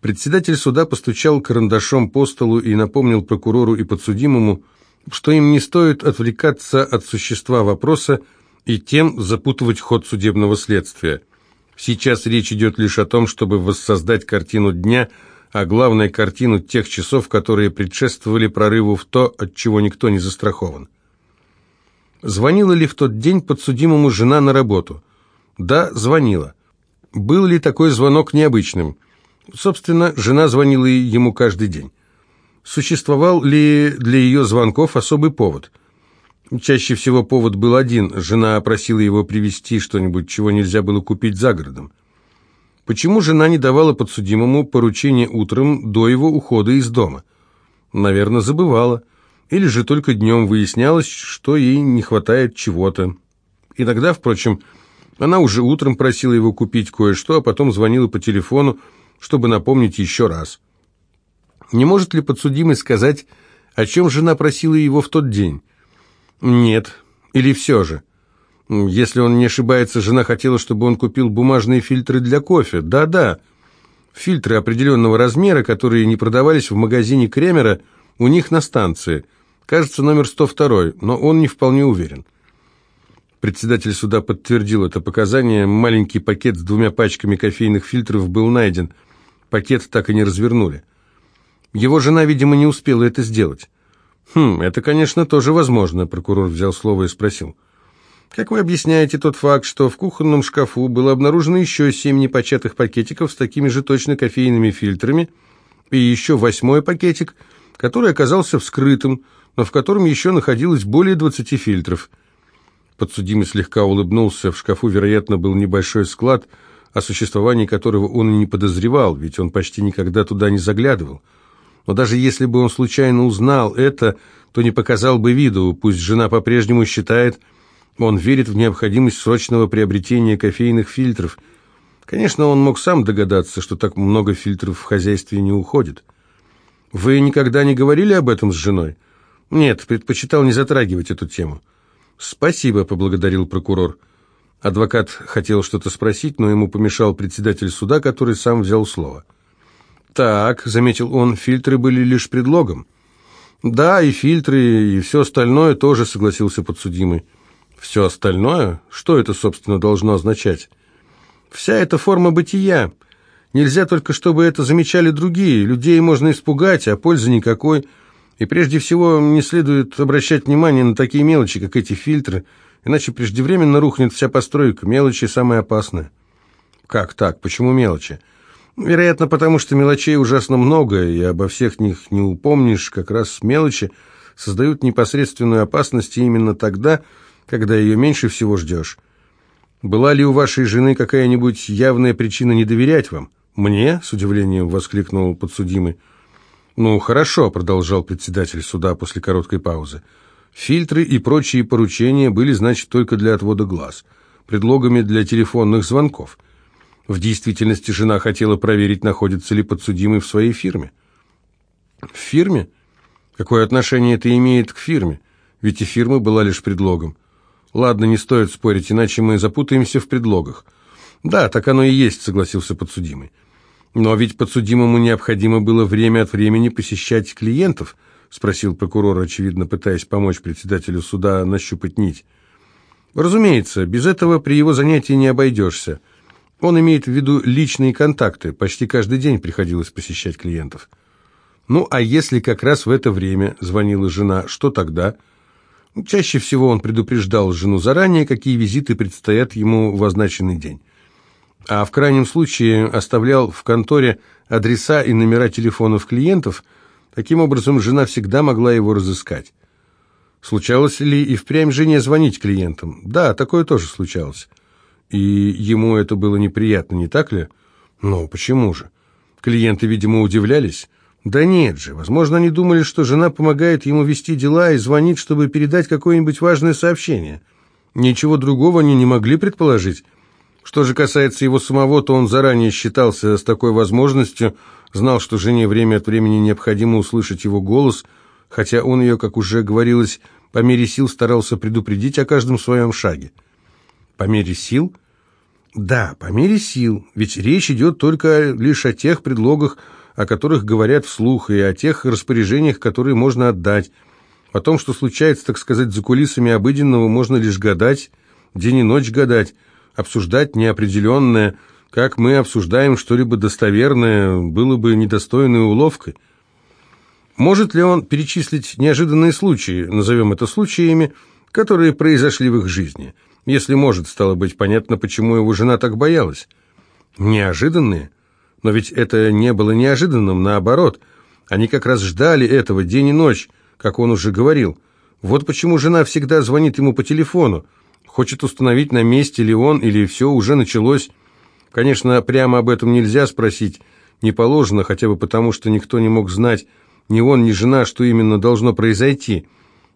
Председатель суда постучал карандашом по столу и напомнил прокурору и подсудимому, что им не стоит отвлекаться от существа вопроса и тем запутывать ход судебного следствия. Сейчас речь идет лишь о том, чтобы воссоздать картину дня, а главное картину тех часов, которые предшествовали прорыву в то, от чего никто не застрахован. Звонила ли в тот день подсудимому жена на работу? Да, звонила. Был ли такой звонок необычным? Собственно, жена звонила ему каждый день. Существовал ли для ее звонков особый повод? Чаще всего повод был один. Жена просила его привезти что-нибудь, чего нельзя было купить за городом. Почему жена не давала подсудимому поручение утром до его ухода из дома? Наверное, забывала. Или же только днем выяснялось, что ей не хватает чего-то. Иногда, впрочем, она уже утром просила его купить кое-что, а потом звонила по телефону, чтобы напомнить еще раз. Не может ли подсудимый сказать, о чем жена просила его в тот день? Нет. Или все же? Если он не ошибается, жена хотела, чтобы он купил бумажные фильтры для кофе. Да-да, фильтры определенного размера, которые не продавались в магазине Кремера, у них на станции. Кажется, номер 102, но он не вполне уверен. Председатель суда подтвердил это показание. Маленький пакет с двумя пачками кофейных фильтров был найден. Пакет так и не развернули. Его жена, видимо, не успела это сделать. «Хм, это, конечно, тоже возможно», — прокурор взял слово и спросил. «Как вы объясняете тот факт, что в кухонном шкафу было обнаружено еще семь непочатых пакетиков с такими же точно кофейными фильтрами и еще восьмой пакетик, который оказался вскрытым, но в котором еще находилось более двадцати фильтров?» Подсудимый слегка улыбнулся. В шкафу, вероятно, был небольшой склад, о существовании которого он и не подозревал, ведь он почти никогда туда не заглядывал. Но даже если бы он случайно узнал это, то не показал бы виду, пусть жена по-прежнему считает, он верит в необходимость срочного приобретения кофейных фильтров. Конечно, он мог сам догадаться, что так много фильтров в хозяйстве не уходит. Вы никогда не говорили об этом с женой? Нет, предпочитал не затрагивать эту тему. Спасибо, поблагодарил прокурор. Адвокат хотел что-то спросить, но ему помешал председатель суда, который сам взял слово. «Так», — заметил он, — «фильтры были лишь предлогом». «Да, и фильтры, и все остальное тоже», — согласился подсудимый. «Все остальное? Что это, собственно, должно означать?» «Вся эта форма бытия. Нельзя только, чтобы это замечали другие. Людей можно испугать, а пользы никакой. И прежде всего не следует обращать внимание на такие мелочи, как эти фильтры, иначе преждевременно рухнет вся постройка. Мелочи самые опасные». «Как так? Почему мелочи?» Вероятно, потому что мелочей ужасно много, и обо всех них не упомнишь, как раз мелочи создают непосредственную опасность именно тогда, когда ее меньше всего ждешь. Была ли у вашей жены какая-нибудь явная причина не доверять вам? Мне? С удивлением воскликнул подсудимый. Ну, хорошо, продолжал председатель суда после короткой паузы. Фильтры и прочие поручения были, значит, только для отвода глаз, предлогами для телефонных звонков – в действительности жена хотела проверить, находится ли подсудимый в своей фирме. В фирме? Какое отношение это имеет к фирме? Ведь и фирма была лишь предлогом. Ладно, не стоит спорить, иначе мы запутаемся в предлогах. Да, так оно и есть, согласился подсудимый. Но ведь подсудимому необходимо было время от времени посещать клиентов, спросил прокурор, очевидно пытаясь помочь председателю суда нащупать нить. Разумеется, без этого при его занятии не обойдешься. Он имеет в виду личные контакты, почти каждый день приходилось посещать клиентов. Ну, а если как раз в это время звонила жена, что тогда? Чаще всего он предупреждал жену заранее, какие визиты предстоят ему в означенный день. А в крайнем случае оставлял в конторе адреса и номера телефонов клиентов, таким образом жена всегда могла его разыскать. Случалось ли и впрямь жене звонить клиентам? Да, такое тоже случалось. И ему это было неприятно, не так ли? Ну, почему же? Клиенты, видимо, удивлялись. Да нет же, возможно, они думали, что жена помогает ему вести дела и звонит, чтобы передать какое-нибудь важное сообщение. Ничего другого они не могли предположить. Что же касается его самого, то он заранее считался с такой возможностью, знал, что жене время от времени необходимо услышать его голос, хотя он ее, как уже говорилось, по мере сил старался предупредить о каждом своем шаге. По мере сил? Да, по мере сил, ведь речь идет только лишь о тех предлогах, о которых говорят вслух, и о тех распоряжениях, которые можно отдать. О том, что случается, так сказать, за кулисами обыденного, можно лишь гадать, день и ночь гадать, обсуждать неопределенное, как мы обсуждаем что-либо достоверное, было бы недостойной уловкой. Может ли он перечислить неожиданные случаи, назовем это случаями, которые произошли в их жизни? Если может, стало быть, понятно, почему его жена так боялась. Неожиданные? Но ведь это не было неожиданным, наоборот. Они как раз ждали этого день и ночь, как он уже говорил. Вот почему жена всегда звонит ему по телефону. Хочет установить, на месте ли он, или все уже началось. Конечно, прямо об этом нельзя спросить. Не положено, хотя бы потому, что никто не мог знать, ни он, ни жена, что именно должно произойти.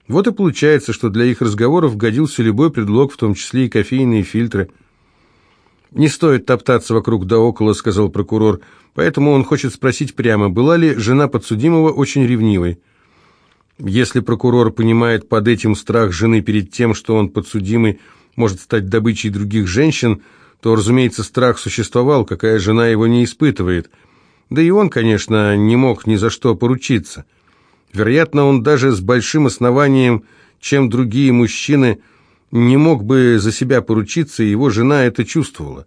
Вот и получается, что для их разговоров годился любой предлог, в том числе и кофейные фильтры. «Не стоит топтаться вокруг да около», — сказал прокурор, «поэтому он хочет спросить прямо, была ли жена подсудимого очень ревнивой». Если прокурор понимает под этим страх жены перед тем, что он подсудимый может стать добычей других женщин, то, разумеется, страх существовал, какая жена его не испытывает. Да и он, конечно, не мог ни за что поручиться. Вероятно, он даже с большим основанием, чем другие мужчины, не мог бы за себя поручиться, и его жена это чувствовала.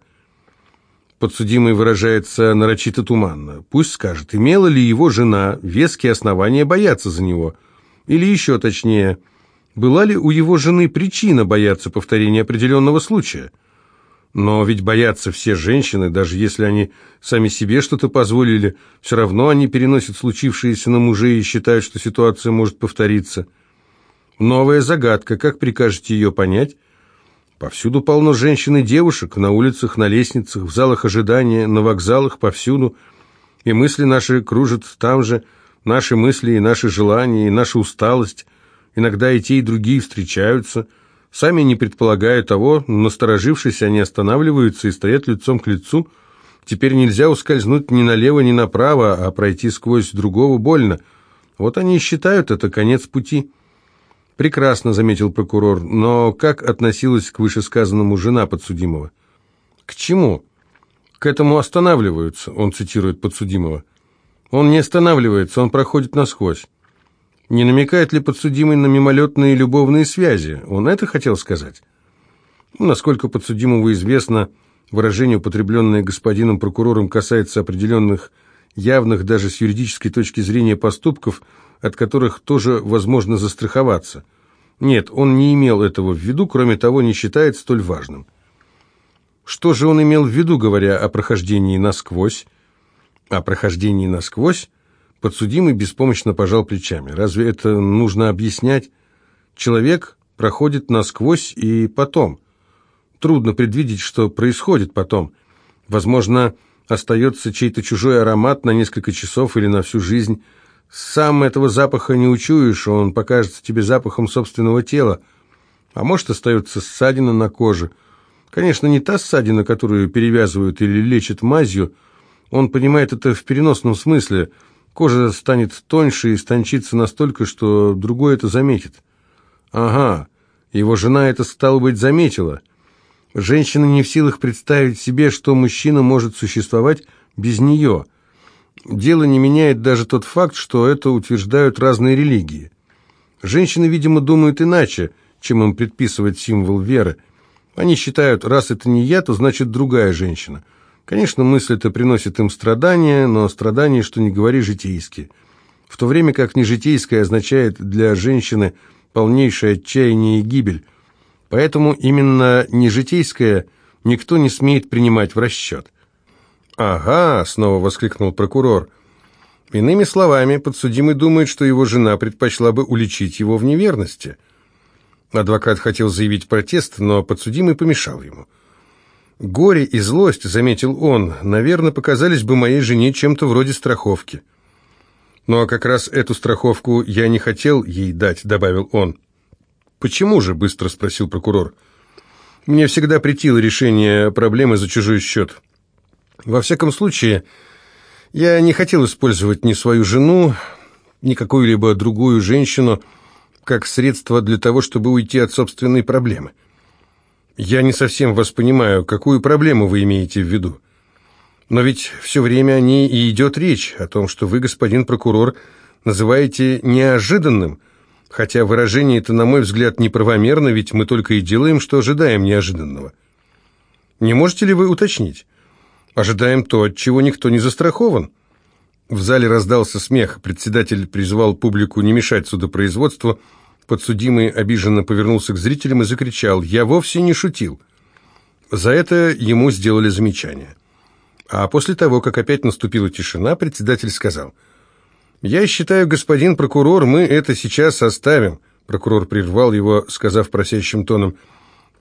Подсудимый выражается нарочито туманно. Пусть скажет, имела ли его жена веские основания бояться за него. Или еще точнее, была ли у его жены причина бояться повторения определенного случая. Но ведь боятся все женщины, даже если они сами себе что-то позволили, все равно они переносят случившееся на мужей и считают, что ситуация может повториться. Новая загадка, как прикажете ее понять? Повсюду полно женщин и девушек, на улицах, на лестницах, в залах ожидания, на вокзалах, повсюду. И мысли наши кружат там же, наши мысли и наши желания, и наша усталость. Иногда и те, и другие встречаются – Сами не предполагая того, насторожившись, они останавливаются и стоят лицом к лицу. Теперь нельзя ускользнуть ни налево, ни направо, а пройти сквозь другого больно. Вот они и считают это конец пути. Прекрасно, заметил прокурор, но как относилась к вышесказанному жена подсудимого? К чему? К этому останавливаются, он цитирует подсудимого. Он не останавливается, он проходит насквозь. Не намекает ли подсудимый на мимолетные любовные связи? Он это хотел сказать? Ну, насколько подсудимому известно, выражение, употребленное господином прокурором, касается определенных явных даже с юридической точки зрения поступков, от которых тоже возможно застраховаться. Нет, он не имел этого в виду, кроме того, не считает столь важным. Что же он имел в виду, говоря о прохождении насквозь? О прохождении насквозь Подсудимый беспомощно пожал плечами. Разве это нужно объяснять? Человек проходит насквозь и потом. Трудно предвидеть, что происходит потом. Возможно, остается чей-то чужой аромат на несколько часов или на всю жизнь. Сам этого запаха не учуешь, он покажется тебе запахом собственного тела. А может, остается ссадина на коже. Конечно, не та ссадина, которую перевязывают или лечат мазью. Он понимает это в переносном смысле – Кожа станет тоньше и стончится настолько, что другой это заметит. Ага, его жена это, стало быть, заметила. Женщина не в силах представить себе, что мужчина может существовать без нее. Дело не меняет даже тот факт, что это утверждают разные религии. Женщины, видимо, думают иначе, чем им предписывает символ веры. Они считают, раз это не я, то значит другая женщина – Конечно, мысль эта приносит им страдания, но страдания, что не говори, житейские. В то время как нежитейское означает для женщины полнейшее отчаяние и гибель. Поэтому именно нежитейское никто не смеет принимать в расчет. «Ага», — снова воскликнул прокурор. Иными словами, подсудимый думает, что его жена предпочла бы уличить его в неверности. Адвокат хотел заявить протест, но подсудимый помешал ему. Горе и злость, заметил он, наверное, показались бы моей жене чем-то вроде страховки. Ну а как раз эту страховку я не хотел ей дать, добавил он. Почему же? быстро спросил прокурор. Мне всегда претило решение проблемы за чужой счет. Во всяком случае, я не хотел использовать ни свою жену, ни какую-либо другую женщину как средство для того, чтобы уйти от собственной проблемы. Я не совсем вас понимаю, какую проблему вы имеете в виду? Но ведь все время о ней и идет речь, о том, что вы, господин прокурор, называете неожиданным, хотя выражение это, на мой взгляд, неправомерно, ведь мы только и делаем, что ожидаем неожиданного. Не можете ли вы уточнить? Ожидаем то, от чего никто не застрахован. В зале раздался смех. Председатель призвал публику не мешать судопроизводству. Подсудимый обиженно повернулся к зрителям и закричал «Я вовсе не шутил». За это ему сделали замечание. А после того, как опять наступила тишина, председатель сказал, «Я считаю, господин прокурор, мы это сейчас оставим». Прокурор прервал его, сказав просящим тоном,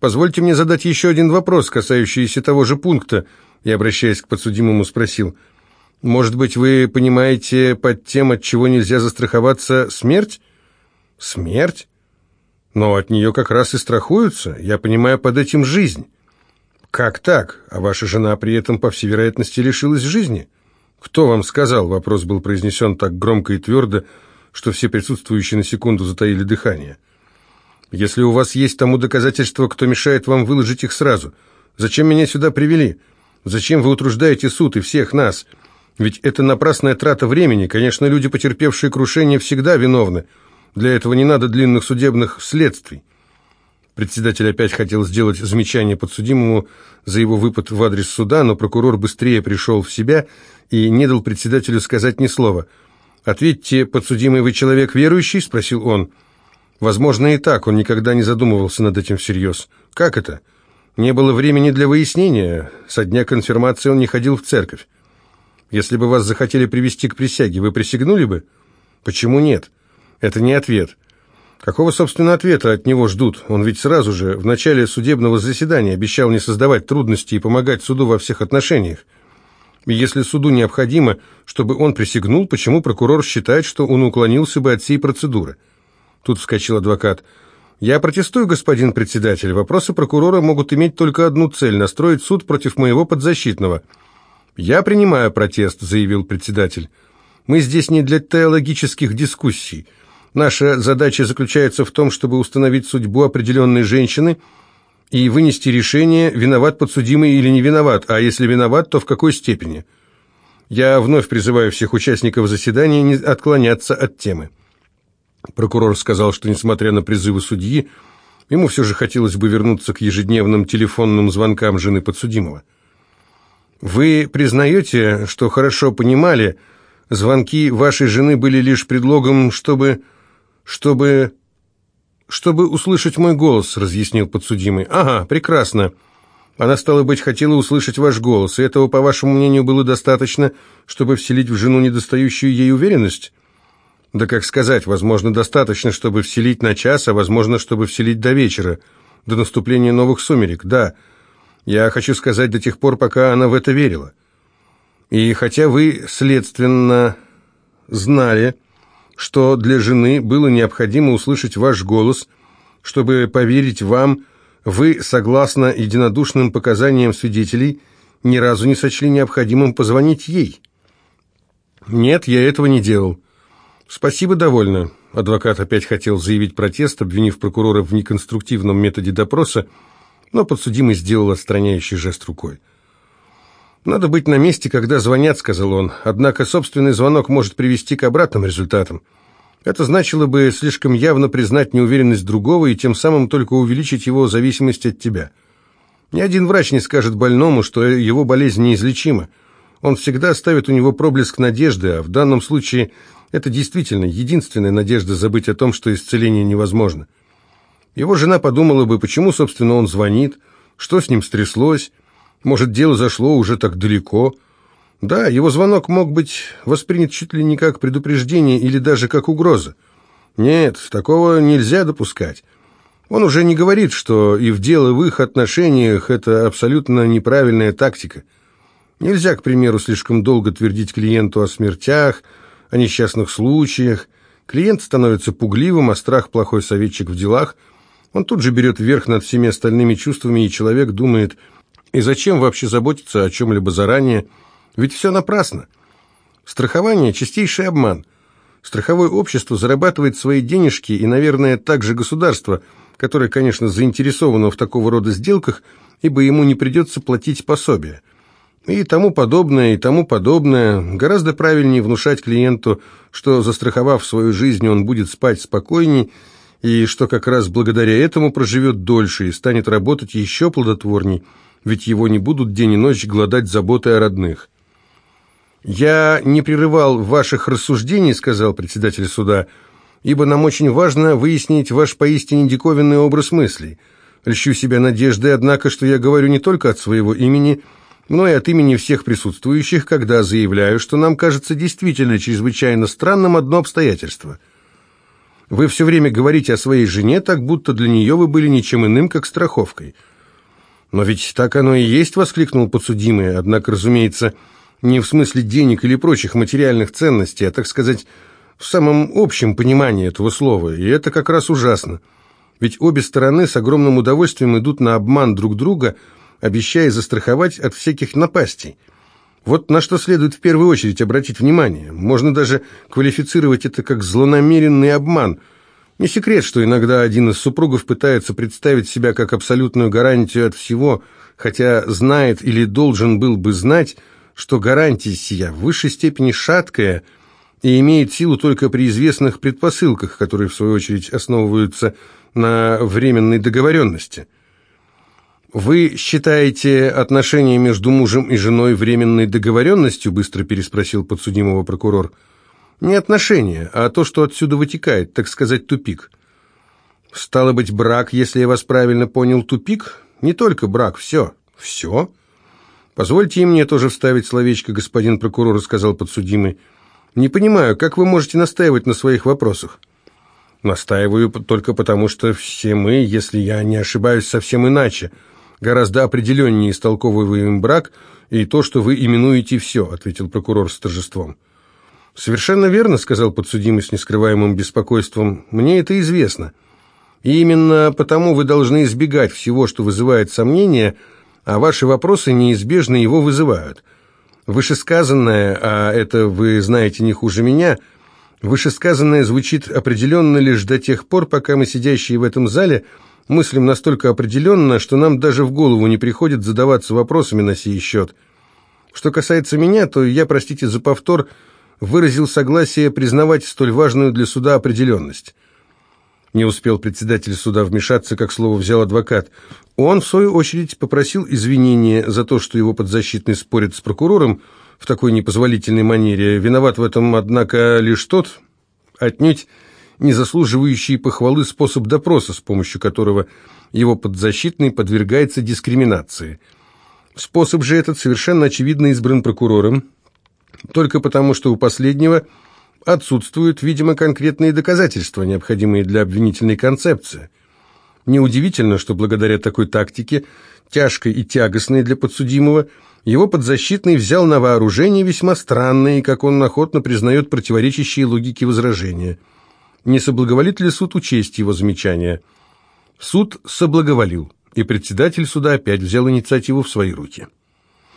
«Позвольте мне задать еще один вопрос, касающийся того же пункта», и, обращаясь к подсудимому, спросил, «Может быть, вы понимаете под тем, от чего нельзя застраховаться, смерть?» «Смерть? Но от нее как раз и страхуются. Я понимаю под этим жизнь». «Как так? А ваша жена при этом, по всей вероятности, лишилась жизни?» «Кто вам сказал?» Вопрос был произнесен так громко и твердо, что все присутствующие на секунду затаили дыхание. «Если у вас есть тому доказательства, кто мешает вам выложить их сразу? Зачем меня сюда привели? Зачем вы утруждаете суд и всех нас? Ведь это напрасная трата времени. Конечно, люди, потерпевшие крушение, всегда виновны. Для этого не надо длинных судебных следствий». Председатель опять хотел сделать замечание подсудимому за его выпад в адрес суда, но прокурор быстрее пришел в себя и не дал председателю сказать ни слова. «Ответьте, подсудимый, вы человек верующий?» – спросил он. Возможно, и так, он никогда не задумывался над этим всерьез. «Как это?» «Не было времени для выяснения. Со дня конфирмации он не ходил в церковь. Если бы вас захотели привести к присяге, вы присягнули бы?» «Почему нет?» «Это не ответ». Какого, собственно, ответа от него ждут? Он ведь сразу же, в начале судебного заседания, обещал не создавать трудностей и помогать суду во всех отношениях. Если суду необходимо, чтобы он присягнул, почему прокурор считает, что он уклонился бы от всей процедуры? Тут вскочил адвокат. «Я протестую, господин председатель. Вопросы прокурора могут иметь только одну цель – настроить суд против моего подзащитного». «Я принимаю протест», – заявил председатель. «Мы здесь не для теологических дискуссий». Наша задача заключается в том, чтобы установить судьбу определенной женщины и вынести решение, виноват подсудимый или не виноват, а если виноват, то в какой степени. Я вновь призываю всех участников заседания не отклоняться от темы. Прокурор сказал, что, несмотря на призывы судьи, ему все же хотелось бы вернуться к ежедневным телефонным звонкам жены подсудимого. «Вы признаете, что хорошо понимали, звонки вашей жены были лишь предлогом, чтобы...» чтобы... чтобы услышать мой голос», — разъяснил подсудимый. «Ага, прекрасно. Она, стало быть, хотела услышать ваш голос, и этого, по вашему мнению, было достаточно, чтобы вселить в жену недостающую ей уверенность?» «Да как сказать, возможно, достаточно, чтобы вселить на час, а возможно, чтобы вселить до вечера, до наступления новых сумерек, да. Я хочу сказать до тех пор, пока она в это верила. И хотя вы, следственно, знали...» что для жены было необходимо услышать ваш голос, чтобы поверить вам, вы, согласно единодушным показаниям свидетелей, ни разу не сочли необходимым позвонить ей. Нет, я этого не делал. Спасибо, довольно. Адвокат опять хотел заявить протест, обвинив прокурора в неконструктивном методе допроса, но подсудимый сделал отстраняющий жест рукой. «Надо быть на месте, когда звонят», — сказал он. «Однако собственный звонок может привести к обратным результатам. Это значило бы слишком явно признать неуверенность другого и тем самым только увеличить его зависимость от тебя. Ни один врач не скажет больному, что его болезнь неизлечима. Он всегда ставит у него проблеск надежды, а в данном случае это действительно единственная надежда забыть о том, что исцеление невозможно. Его жена подумала бы, почему, собственно, он звонит, что с ним стряслось, может, дело зашло уже так далеко. Да, его звонок мог быть воспринят чуть ли не как предупреждение или даже как угроза. Нет, такого нельзя допускать. Он уже не говорит, что и в дело в их отношениях это абсолютно неправильная тактика. Нельзя, к примеру, слишком долго твердить клиенту о смертях, о несчастных случаях. Клиент становится пугливым, а страх – плохой советчик в делах. Он тут же берет верх над всеми остальными чувствами, и человек думает – и зачем вообще заботиться о чем-либо заранее? Ведь все напрасно. Страхование – чистейший обман. Страховое общество зарабатывает свои денежки, и, наверное, также государство, которое, конечно, заинтересовано в такого рода сделках, ибо ему не придется платить пособие. И тому подобное, и тому подобное. Гораздо правильнее внушать клиенту, что, застраховав свою жизнь, он будет спать спокойней, и что как раз благодаря этому проживет дольше и станет работать еще плодотворней, ведь его не будут день и ночь гладать заботы о родных. «Я не прерывал ваших рассуждений», — сказал председатель суда, «ибо нам очень важно выяснить ваш поистине диковинный образ мыслей. Льщу себя надеждой, однако, что я говорю не только от своего имени, но и от имени всех присутствующих, когда заявляю, что нам кажется действительно чрезвычайно странным одно обстоятельство. Вы все время говорите о своей жене, так будто для нее вы были ничем иным, как страховкой». «Но ведь так оно и есть», — воскликнул подсудимый, однако, разумеется, — не в смысле денег или прочих материальных ценностей, а, так сказать, в самом общем понимании этого слова, и это как раз ужасно. Ведь обе стороны с огромным удовольствием идут на обман друг друга, обещая застраховать от всяких напастей. Вот на что следует в первую очередь обратить внимание. Можно даже квалифицировать это как злонамеренный обман. Не секрет, что иногда один из супругов пытается представить себя как абсолютную гарантию от всего, хотя знает или должен был бы знать, что гарантия сия в высшей степени шаткая и имеет силу только при известных предпосылках, которые, в свою очередь, основываются на временной договоренности. «Вы считаете отношения между мужем и женой временной договоренностью?» быстро переспросил подсудимого прокурор. «Не отношения, а то, что отсюда вытекает, так сказать, тупик». «Стало быть, брак, если я вас правильно понял, тупик? Не только брак, все». «Все?» «Позвольте и мне тоже вставить словечко, господин прокурор», — сказал подсудимый. «Не понимаю, как вы можете настаивать на своих вопросах?» «Настаиваю только потому, что все мы, если я не ошибаюсь, совсем иначе, гораздо определеннее истолковываем брак и то, что вы именуете все», — ответил прокурор с торжеством. «Совершенно верно», — сказал подсудимый с нескрываемым беспокойством. «Мне это известно. И именно потому вы должны избегать всего, что вызывает сомнения, — а ваши вопросы неизбежно его вызывают. Вышесказанное, а это вы знаете не хуже меня, вышесказанное звучит определенно лишь до тех пор, пока мы, сидящие в этом зале, мыслим настолько определенно, что нам даже в голову не приходит задаваться вопросами на сей счет. Что касается меня, то я, простите за повтор, выразил согласие признавать столь важную для суда определенность. Не успел председатель суда вмешаться, как слово взял адвокат. Он, в свою очередь, попросил извинения за то, что его подзащитный спорит с прокурором в такой непозволительной манере. Виноват в этом, однако, лишь тот, отнюдь не заслуживающий похвалы способ допроса, с помощью которого его подзащитный подвергается дискриминации. Способ же этот совершенно очевидно избран прокурором, только потому, что у последнего – отсутствуют, видимо, конкретные доказательства, необходимые для обвинительной концепции. Неудивительно, что благодаря такой тактике, тяжкой и тягостной для подсудимого, его подзащитный взял на вооружение весьма странные, как он охотно признает, противоречащие логике возражения. Не соблаговолит ли суд учесть его замечания? Суд соблаговолил, и председатель суда опять взял инициативу в свои руки.